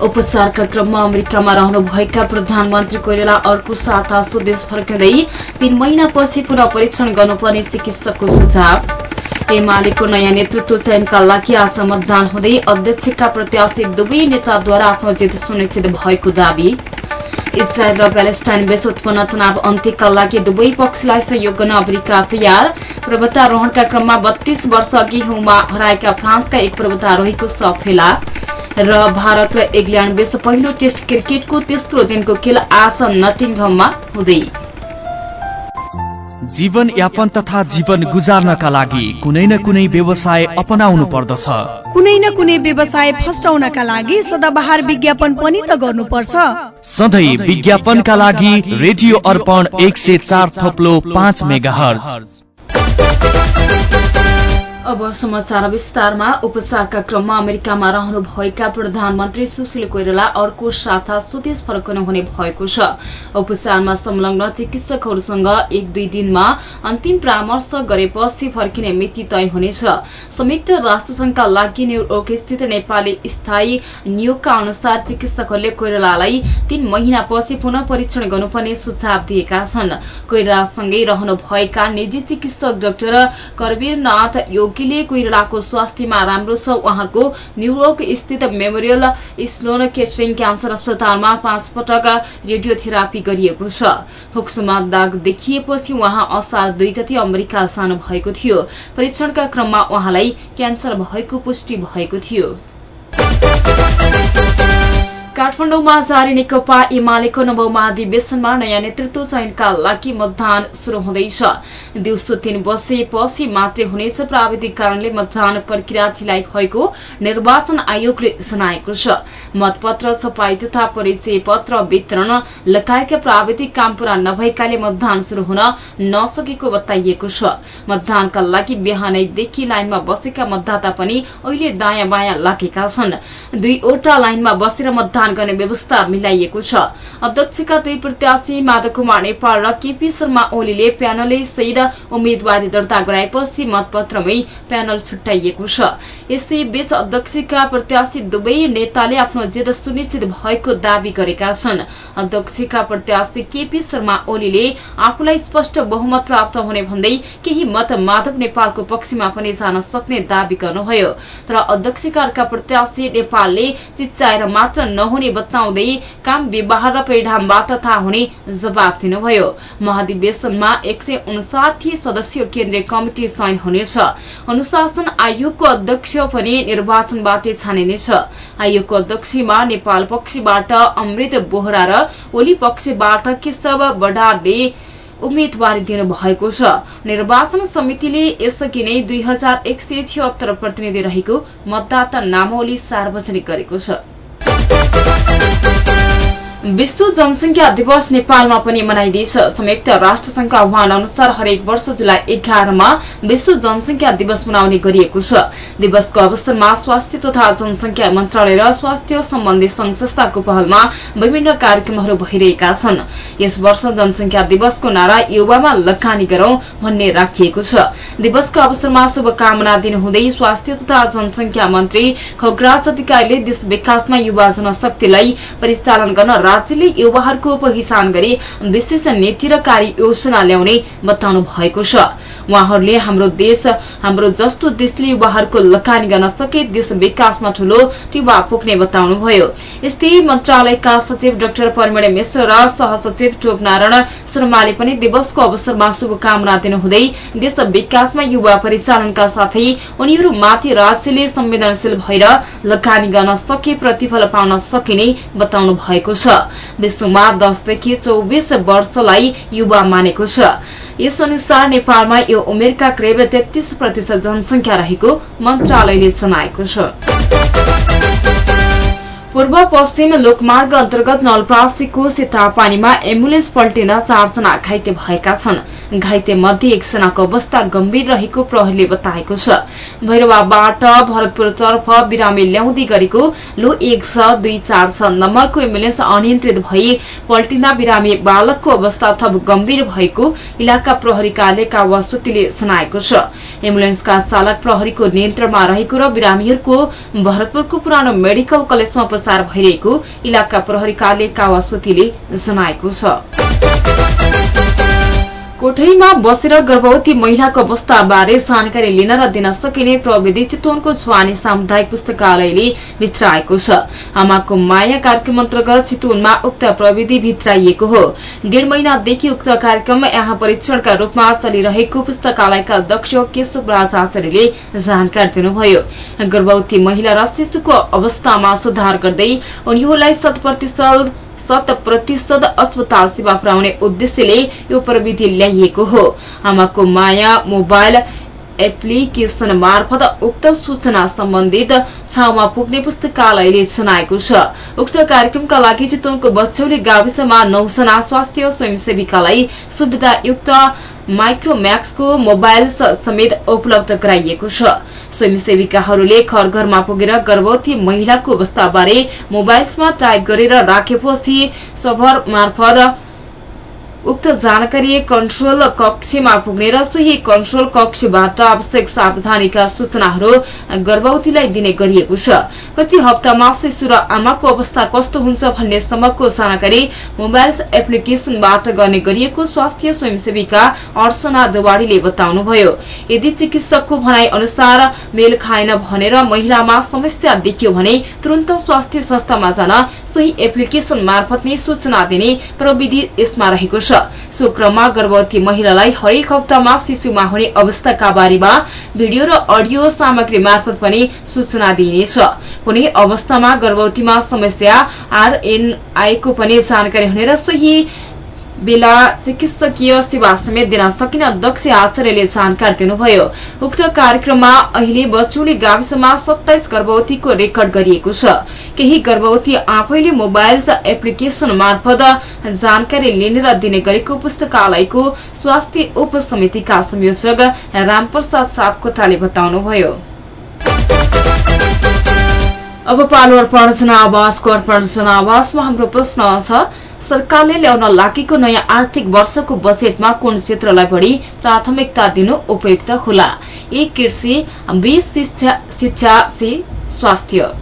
उपचारका क्रममा अमेरिकामा रहनुभएका प्रधानमन्त्री कोइराला अर्को साता स्वदेश फर्किँदै तीन महिनापछि पुनः परीक्षण गर्नुपर्ने चिकित्सकको सुझाव। एमालेको नयाँ नेतृत्व चयनका लागि आज मतदान हुँदै अध्यक्षका प्रत्याशी दुवै नेताद्वारा आफ्नो जित सुनिश्चित भएको दावी। इजरायल र प्यालेस्टाइन बीच उत्पन्न तनाव अन्त्यका लागि दुवै पक्षलाई सहयोग गर्न अमेरिका तयार। पर्वतारोहणका क्रममा बत्तीस वर्ष अघि हुमा हराएका फ्रान्सका एक पर्वतारोहीको सब फेला। र भारत र इङ्ल्याण्ड बीच पहिलो टेस्ट क्रिकेटको तेस्रो दिनको खेल आज नटिङहममा हुँदै। जीवन यापन तथा जीवन गुजार्नका लागि कुनै न कुनै व्यवसाय अपनाउनु पर्दछ। कुनै न कुनै व्यवसाय फस्टाउनका लागि सदाबहार विज्ञापन पनि त गर्नुपर्छ। सधैँ विज्ञापनका लागि रेडियो अर्पण एक सय चार थोप्लो पाँच मेगा अब समाचार विस्तारमा उपचारका क्रममा अमेरिकामा रहनुभएका प्रधानमन्त्री सुशील कोइराला अर्को साता स्वदेश फर्कनु हुने भएको छ। उपचारमा संलग्न चिकित्सकहरूसँग एक दुई दिनमा अन्तिम परामर्श गरेपछि फर्किने मिति तय हुनेछ। संयुक्त राष्ट्रसंघका लागि न्यूयोर्क स्थित नेपाली स्थायी नियोगका अनुसार चिकित्सकहरूले कोइरालालाई तीन महिनापछि पुनः परीक्षण गर्नुपर्ने सुझाव दिएका छन्। कोइरालासँगै रहनुभएका निजी चिकित्सक डाक्टर करवीरनाथ योग योगीले कोइरालाको स्वास्थ्यमा राम्रो छ। उहाँको न्यूयोर्क स्थित मेमोरियल स्लोन केटरिङ क्यान्सर अस्पतालमा पाँच पटक रेडियोथेरापी गरिएको छ। फोक्सोमा दाग देखिएपछि उहाँ असार दुई गति अमेरिका जानु भएको थियो। परीक्षणका क्रममा उहाँलाई क्यान्सर भएको पुष्टि भएको थियो। काठमाडौँमा जारी नेकपा एमालेको नवौं महाधिवेशनमा नयाँ नेतृत्व चयनका लागि मतदान शुरू हुँदैछ। दिउँसो तीन बजेपछि मात्रै हुनेछ। प्राविधिक कारणले मतदान प्रक्रिया ढिलाइ भएको निर्वाचन आयोगले जनाएको छ। मतपत्र छपाई तथा परिचय पत्र वितरण लगायतका प्राविधिक काम पूरा नभएकाले मतदान शुरू हुन नसकेको बताइएको छ। मतदानका लागि बिहानैदेखि लाइनमा बसेका मतदाता पनि अहिले दायाँ बायाँ लागेका छन्। दुईवटा लाइनमा बसेर मतदान गर्ने व्यवस्था मिलाइएको छ अध्यक्षका दुई प्रत्याशी माधव कुमार नेपाल र केपी शर्मा ओलीले प्यानलै सहित उम्मेद्वारी दर्ता गराएपछि मतपत्रमै प्यानल छुट्याइएको छ यसैबीच अध्यक्षका प्रत्याशी दुवै नेताले आफ्नो जित सुनिश्चित भएको दावी गरेका छन् अध्यक्षका प्रत्याशी केपी शर्मा ओलीले आफूलाई स्पष्ट बहुमत प्राप्त हुने भन्दै केही मत माधव नेपालको पक्षमा पनि जान सक्ने दावी गर्नुभयो तर अध्यक्षका प्रत्याशी नेपालले चिच्चाएर मात्र नहुने बताउँदै काम व्यवहार र परिणामबाट थाहा हुने जवाब दिनुभयो। महाधिवेशनमा एक सय उन्साठी सदस्यीय केन्द्रीय कमिटी चयन हुनेछ। अनुशासन आयोगको अध्यक्ष पनि निर्वाचनबाटै छानिनेछ। आयोगको अध्यक्षमा नेपाल पक्षबाट अमृत बोहरा र ओली पक्षबाट केशव बडाले उम्मेद्वारी दिनु भएको छ। निर्वाचन समितिले यसअघि नै दुई हजार एक सय छिहत्तर प्रतिनिधि रहेको मतदाता नामावली सार्वजनिक गरेको छ। Thank you. विश्व जनसंख्या दिवस नेपालमा पनि मनाइँदैछ। संयुक्त राष्ट्रसंघको आह्वान अनुसार हरेक वर्ष जुलाई एघारमा विश्व जनसंख्या दिवस मनाउने गरिएको छ। दिवसको अवसरमा स्वास्थ्य तथा जनसंख्या मन्त्रालय र स्वास्थ्य सम्बन्धी संघ संस्थाको पहलमा विभिन्न कार्यक्रमहरू भइरहेका छन्। यस वर्ष जनसंख्या दिवसको नारा युवामा लगानी गरौं भन्ने राखिएको छ। दिवसको अवसरमा शुभकामना दिनुहुँदै स्वास्थ्य तथा जनसंख्या मन्त्री खगराज अधिकारीले देश विकासमा युवा जनशक्तिलाई परिचालन गर्न राज्यले युवाहरूको पहिचान गरी विशेष नीति र कार्य योजना ल्याउने बताउनु भएको छ। उहाँहरूले हाम्रो देश हाम्रो जस्तो देशले युवाहरूको लगानी गर्न सके देश विकासमा ठूलो टिवा पुग्ने बताउनुभयो। यस्तै मन्त्रालयका सचिव डाक्टर परमेण मिश्र र सहसचिव टोप नारायण शर्माले पनि दिवसको अवसरमा शुभकामना दिनुहुँदै देश विकासमा युवा परिचालनका साथै उनीहरूमाथि राज्यले संवेदनशील भएर लगानी गर्न सके प्रतिफल पाउन सकिने बताउनु भएको छ। विश्वमा दसदेखि चौबिस वर्षलाई युवा मानेको छ। यस अनुसार नेपालमा यो उमेरका करिब तेत्तीस प्रतिशत जनसंख्या रहेको मन्त्रालयले जनाएको छ। पूर्व पश्चिम लोकमार्ग अन्तर्गत नलप्रासीको सेतापानीमा एम्बुलेन्स पल्टिन चारजना घाइते भएका छन्। घाइते मध्ये एकजनाको अवस्था गम्भीर रहेको प्रहरीले बताएको छ। भैरवाबाट भरतपुरतर्फ बिरामी ल्याउँदै गरेको लो एक छ दुई चार छ नम्बरको एम्बुलेन्स अनियन्त्रित भई पल्टिँदा बिरामी बालकको अवस्था थप गम्भीर भएको इलाका प्रहरी कार्यालय कावासुतीले जनाएको छ। एम्बुलेन्सका चालक प्रहरीको नियन्त्रणमा रहेको र बिरामीहरूको भरतपुरको पुरानो मेडिकल कलेजमा उपचार भइरहेको इलाका प्रहरी कार्यालय कावासुतीले जनाएको छ। कोठैमा बसेर गर्भवती महिलाको अवस्थाबारे जानकारी लिन र दिन सकिने प्रविधि चितवनको छुवानी सामुदायिक पुस्तकालयले भित्राएको छ। आमाको माया कार्यक्रम अन्तर्गत चितवनमा उक्त प्रविधि भित्राइएको हो। डेढ महिनादेखि उक्त कार्यक्रम यहाँ परीक्षणका रूपमा चलिरहेको पुस्तकालयका अध्यक्ष केशव राज आचार्यले जानकारी दिनुभयो। गर्भवती महिला र शिशुको अवस्थामा सुधार गर्दै उनीहरूलाई शत प्रतिशत शत प्रतिशत अस्पताल सेवा पुर्याउने उद्देश्यले यो प्रविधि ल्याइएको हो। आमाको माया मोबाइल एप्लिकेशन मार्फत उक्त सूचना सम्बन्धित ठाउँमा पुग्ने पुस्तकालयले जनाएको छ। उक्त कार्यक्रमका लागि चितवनको बछौली गाविसमा नौजना स्वास्थ्य स्वयंसेविकालाई सुविधायुक्त माइक्रोम्याक्सको मोबाइल समेत उपलब्ध गराइएको छ। स्वयंसेविकाहरूले घर घरमा पुगेर गर्भवती महिलाको अवस्थाबारे मोबाइल्समा टाइप गरेर राखेपछि सभर मार्फत उक्त जानकारी कन्ट्रोल कक्षमा पुग्ने र सोही कन्ट्रोल कक्षबाट आवश्यक सावधानीका सूचनाहरू गर्भवतीलाई दिने गरिएको छ। कति हप्तामा शिशु र आमाको अवस्था कस्तो हुन्छ भन्ने सम्मको जानकारी मोबाइल एप्लिकेशनबाट गर्ने गरिएको स्वास्थ्य स्वयंसेविका अर्चना देवाड़ीले बताउनुभयो। यदि चिकित्सकको भनाई अनुसार मेल खाएन भनेर महिलामा समस्या देखियो भने तुरन्त स्वास्थ्य संस्थामा जान सोही एप्लिकेशन मार्फत नै सूचना दिने प्रविधि यसमा रहेको छ। सो क्रममा गर्भवती महिलालाई हरेक हप्तामा शिशुमा हुने अवस्थाका बारेमा भिडियो र अडियो सामग्री मार्फत पनि सूचना दिइनेछ। कुनै अवस्थामा गर्भवतीमा समस्या आरएनआईको पनि जानकारी हुने र सोही बेला चिकित्सकीय सेवा समेत दिन सकिन अध्यक्ष आचार्यले जानकारी दिनुभयो। उक्त कार्यक्रममा अहिले बचौली गाविसमा सत्ताइस गर्भवतीको रेकर्ड गरिएको छ। केही गर्भवती आफैले मोबाइल एप्लिकेशन मार्फत जानकारी लिने र दिने गरेको पुस्तकालयको स्वास्थ्य उपसमितिका संयोजक रामप्रसाद सापकोटाले बताउनुभयो। अब पालो अर्पण जनावासको अर्पण जनावासमा हाम्रो प्रश्न छ सरकारले ल्याउन लागेको नयाँ आर्थिक वर्षको बजेटमा कुन क्षेत्रलाई बढ़ी प्राथमिकता दिनु उपयुक्त होला? ए कृषि बी शिक्षा सी स्वास्थ्य।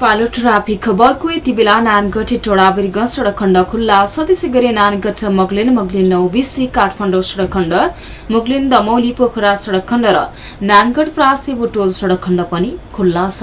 पालो ट्राफिक खबरको यति बेला नानगढ टोडा सड़क खण्ड खुल्ला। छ त्यसै गरी नानगढ मगलिन मगलिन नौ बिसी काठमाडौँ सड़क खण्ड मुगलिन दमौली पोखरा सड़क खण्ड र नानगढ प्रासी बुटोल सड़क खण्ड पनि खुल्ला छ।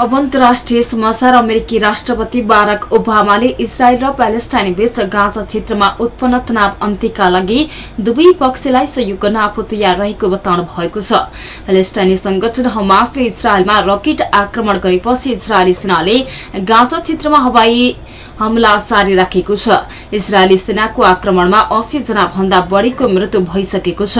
अब अन्तर्राष्ट्रिय समाचार अमेरिकी राष्ट्रपति बाराक ओबामाले इसरायल र प्यालेस्टाइन बीच गाँजा क्षेत्रमा उत्पन्न तनाव अन्त्यका लागि दुवै पक्षलाई सहयोग गर्न आफू तयार रहेको बताउनु भएको छ। प्यालेस्टाइनी संगठन हमासले इजरायलमा रकेट आक्रमण गरेपछि इजरायली सेनाले गाँजा क्षेत्रमा हवाई हमला जारी राखेको छ। इजरायली सेनाको आक्रमणमा अस्सी जना भन्दा बढ़ीको मृत्यु भइसकेको छ।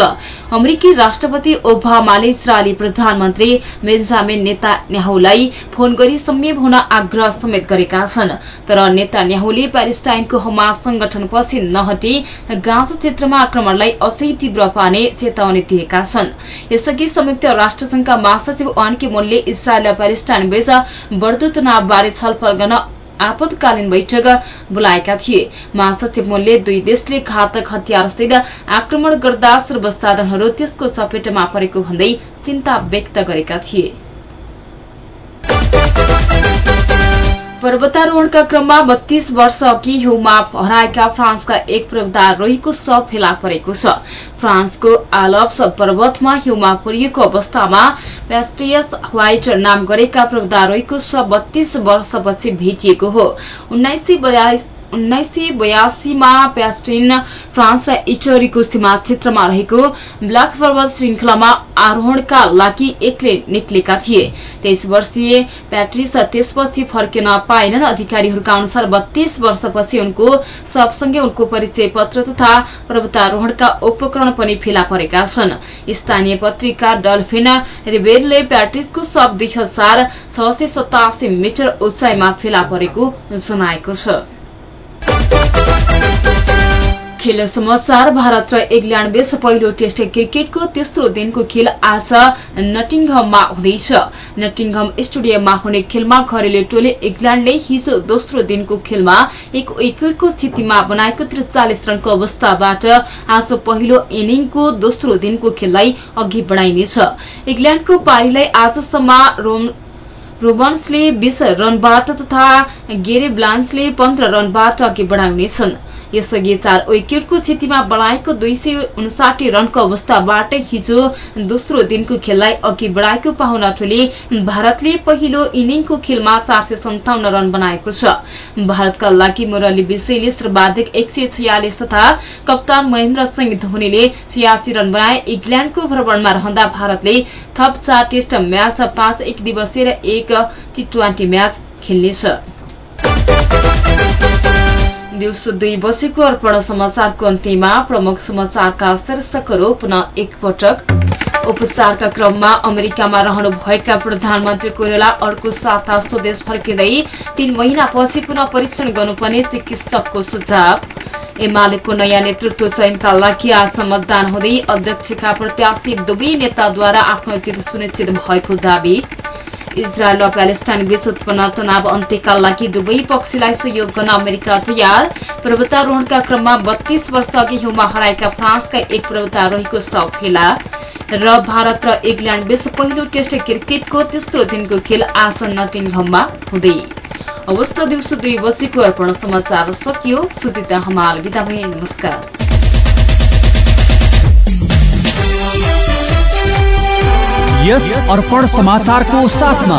अमेरिकी राष्ट्रपति ओबामाले इजरायली प्रधानमन्त्री बेन्जामिन नेता न्याहुलाई फोन गरी संयम हुन आग्रह समेत गरेका छन्। तर नेता न्याहुले प्यालेस्टाइनको हमास संगठनपछि नहटी गाँजा क्षेत्रमा आक्रमणलाई अझै तीव्र पार्ने चेतावनी दिएका छन्। यसअघि संयुक्त राष्ट्रसंघका महासचिव वान के मूलले इजरायल र प्यालेस्टाइन बीच बढ़दो तनावबारे छलफल गर्न आपतकालीन बैठक बोलाएका थिए। महासचिव मूलले दुई देशले घातक हतियारसहित आक्रमण गर्दा सर्वसाधारणहरू त्यसको चपेटमा परेको भन्दै चिन्ता व्यक्त गरेका थिए। पर्वतारोहणका क्रममा बत्तीस वर्ष अघि हिउँमा हराएका फ्रान्सका एक पर्वतारोहीको शव फेला परेको छ। फ्रान्सको आलप्स पर्वतमा हिउँमा पुरिएको अवस्थामा पेस्टियस व्हाइट नाम गरेका पर्वतारोहीको शव बत्तीस वर्षपछि भेटिएको हो। उन्नाइस सय बयासीमा प्यास्टिन फ्रान्स र इटरीको सीमा क्षेत्रमा रहेको ब्ल्याक पर्वत श्रृंखलामा आरोहणका लागि एक्लै निक्लेका थिए। तेइस वर्षीय प्याट्रिस त्यसपछि फर्किन पाएनन् अधिकारीहरूका अनुसार बत्तीस वर्षपछि उनको सबसँगै उनको परिचय पत्र तथा पर्वतारोहणका उपकरण पनि फेला परेका छन्। स्थानीय पत्रिका डल्फिन रिबेरले प्याट्रिसको शब दुई हजार छ सय सतासी मिटर उचाइमा फेला परेको जनाएको छ। खेल समाचार भारत र इंग्ल्याण्ड बीच पहिलो टेस्ट क्रिकेटको तेस्रो दिनको खेल आज नटिङहममा हुँदैछ। नटिङहम स्टेडियममा हुने खेलमा घरेलु टोली इंग्ल्याण्डले हिजो दोस्रो दिनको खेलमा एक विकेटको स्थितिमा बनाएको त्रिचालिस रनको अवस्थाबाट आज पहिलो इनिङको दोस्रो दिनको खेललाई अघि बढ़ाइनेछ। इंग्ल्याण्डको पारीलाई आजसम्म रोबन्सले बीस रनबाट तथा गेरे ब्लान्सले पन्ध्र रनबाट अघि बढ़ाउनेछन्। यसअघि चार विकेटको क्षतिमा बढ़ाएको दुई रनको अवस्थाबाट हिजो दोस्रो दिनको खेललाई अघि बढ़ाएको पाहुना टोली भारतले पहिलो इनिङको खेलमा चार रन बनाएको छ। भारतका लागि मुरली विषयले सर्वाधिक एक तथा कप्तान महेन्द्र सिंह धोनीले छयासी रन बनाए। इङ्ल्याण्डको भ्रमणमा रहँदा भारतले थप चार टेस्ट म्याच पाँच एक दिवसीय र एक टी ट्वेन्टी म्याच खेल्नेछ। दिउँसो दुई बजेको अर्पण समाचारको अन्त्यमा प्रमुख समाचारका शीर्षकहरू पुनः एकपटक। उपचारका क्रममा अमेरिकामा रहनुभएका प्रधानमन्त्री कोइराला अर्को साता स्वदेश फर्किँदै तीन महिनापछि पुनः परीक्षण गर्नुपर्ने चिकित्सकको सुझाव। एमालेको नयाँ नेतृत्व चयनका लागि आज मतदान हुँदै अध्यक्षका प्रत्याशी दुवै नेताद्वारा आफ्नो जित सुनिश्चित भएको दावी। इजरायल र प्यालेस्टाइन बीच उत्पन्न तनाव अन्त्यका लागि दुवै पक्षलाई सहयोग गर्न अमेरिका तयार पर्वतारोहणका क्रममा बत्तीस वर्ष अघि हिउँमा हराएका फ्रान्सका एक पर्वतारोहीको शव फेला र भारत र इंग्ल्याण्ड बीच पहिलो टेस्ट क्रिकेटको तेस्रो दिनको खेल आज नटिङहममा हुँदै अवस्था दिउँसो दुई बजेको अर्पण समाचार सकियो सुजिता हमाल बिदा भए नमस्कार यस अर्पण समाचार को साथ साथमा।